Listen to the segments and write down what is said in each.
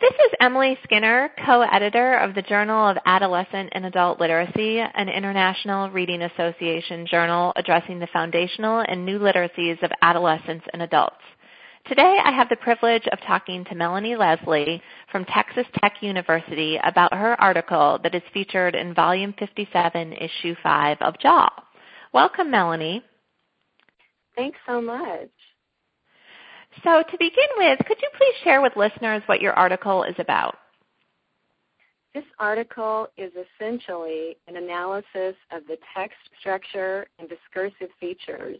This is Emily Skinner, co-editor of the Journal of Adolescent and Adult Literacy, an international reading association journal addressing the foundational and new literacies of adolescents and adults. Today I have the privilege of talking to Mellinnee Lesley from Texas Tech University about her article that is featured in Volume 57, Issue 5 of JAAL. Welcome, Mellinnee. Thanks so much. So to begin with, could you please share with listeners what your article is about? This article is essentially an analysis of the text structure and discursive features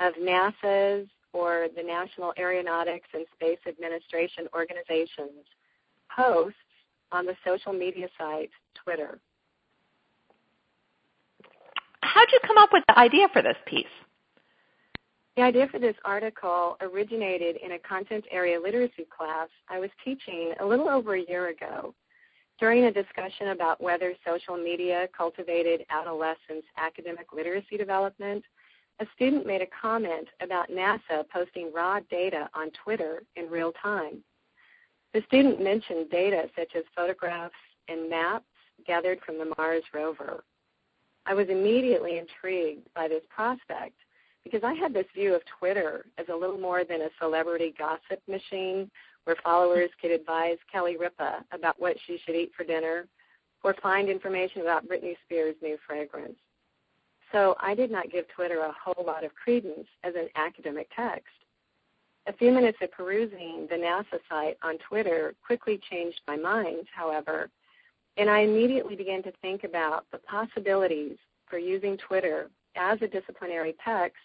of NASA's or the National Aeronautics and Space Administration Organization's posts on the social media site Twitter. How did you come up with the idea for this piece? The idea for this article originated in a content area literacy class I was teaching a little over a year ago. During a discussion about whether social media cultivated adolescents' academic literacy development, a student made a comment about NASA posting raw data on Twitter in real time. The student mentioned data such as photographs and maps gathered from the Mars rover. I was immediately intrigued by this prospect because I had this view of Twitter as a little more than a celebrity gossip machine where followers could advise Kelly Ripa about what she should eat for dinner or find information about Britney Spears' new fragrance. So I did not give Twitter a whole lot of credence as an academic text. A few minutes of perusing the NASA site on Twitter quickly changed my mind, however, and I immediately began to think about the possibilities for using Twitter as a disciplinary text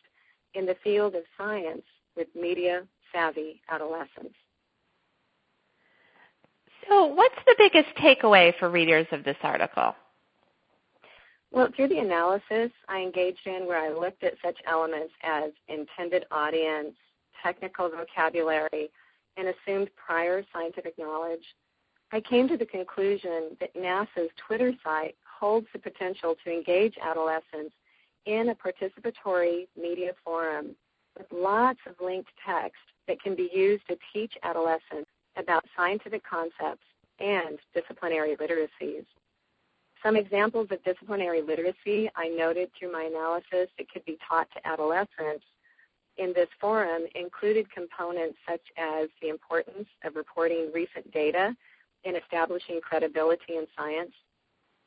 in the field of science with media savvy adolescents. So, what's the biggest takeaway for readers of this article? Well, through the analysis I engaged in, where I looked at such elements as intended audience, technical vocabulary, and assumed prior scientific knowledge, I came to the conclusion that NASA's Twitter site holds the potential to engage adolescents in a participatory media forum with lots of linked text that can be used to teach adolescents about scientific concepts and disciplinary literacies. Some examples of disciplinary literacy I noted through my analysis that could be taught to adolescents in this forum included components such as the importance of reporting recent data in establishing credibility in science,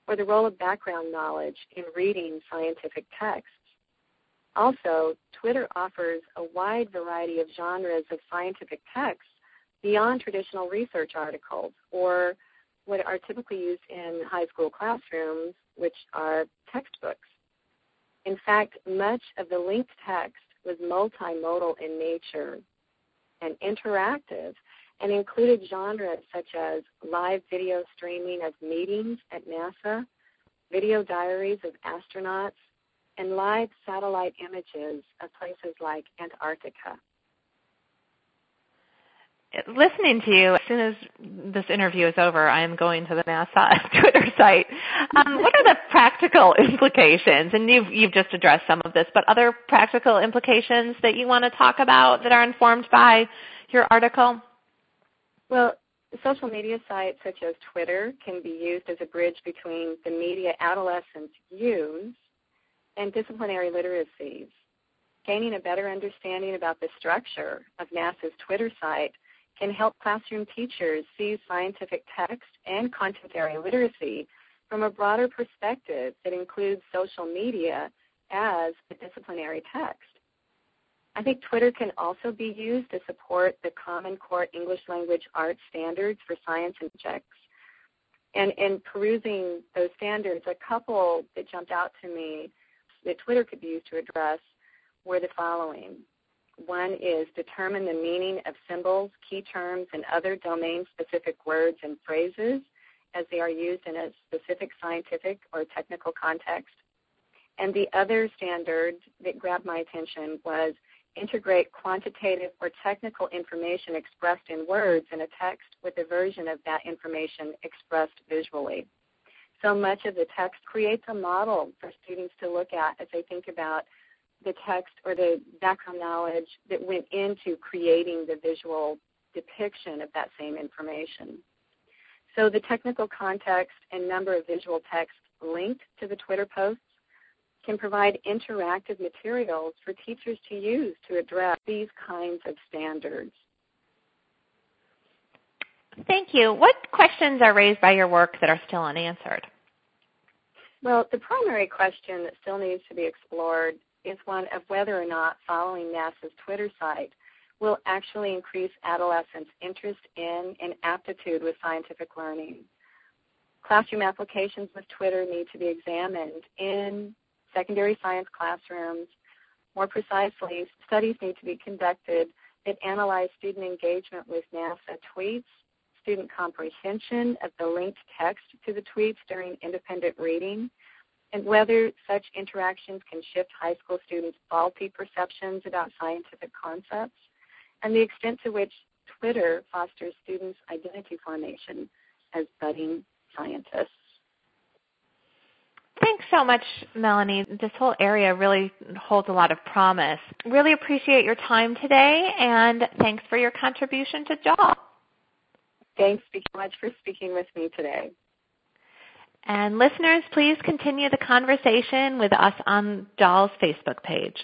or the role of background knowledge in reading scientific texts. Also, Twitter offers a wide variety of genres of scientific texts beyond traditional research articles or what are typically used in high school classrooms, which are textbooks. In fact, much of the linked text was multimodal in nature and interactive and included genres such as live video streaming of meetings at NASA, video diaries of astronauts, and live satellite images of places like Antarctica. Listening to you, as soon as this interview is over, I am going to the NASA Twitter site. Um, what are the practical implications? And you've, you've just addressed some of this, but other practical implications that you want to talk about that are informed by your article? Well, social media sites such as Twitter can be used as a bridge between the media adolescents use and disciplinary literacies. Gaining a better understanding about the structure of NASA's Twitter site can help classroom teachers see scientific text and content area literacy from a broader perspective that includes social media as a disciplinary text. I think Twitter can also be used to support the Common Core English Language Arts standards for science and subjects. And in perusing those standards, a couple that jumped out to me that Twitter could be used to address were the following. One is determine the meaning of symbols, key terms, and other domain specific words and phrases as they are used in a specific scientific or technical context. And the other standard that grabbed my attention was integrate quantitative or technical information expressed in words in a text with a version of that information expressed visually. So much of the text creates a model for students to look at as they think about the text or the background knowledge that went into creating the visual depiction of that same information. So the technical context and number of visual texts linked to the Twitter posts can provide interactive materials for teachers to use to address these kinds of standards. Thank you. What questions are raised by your work that are still unanswered? Well, the primary question that still needs to be explored is one of whether or not following NASA's Twitter site will actually increase adolescents' interest in and aptitude with scientific learning. Classroom applications with Twitter need to be examined in secondary science classrooms. More precisely, studies need to be conducted that analyze student engagement with NASA tweets, student comprehension of the linked text to the tweets during independent reading, and whether such interactions can shift high school students' faulty perceptions about scientific concepts, and the extent to which Twitter fosters students' identity formation as budding scientists. Thanks so much, Mellinnee. This whole area really holds a lot of promise. Really appreciate your time today, and thanks for your contribution to JAAL's. Thanks so much for speaking with me today. And listeners, please continue the conversation with us on JAAL's Facebook page.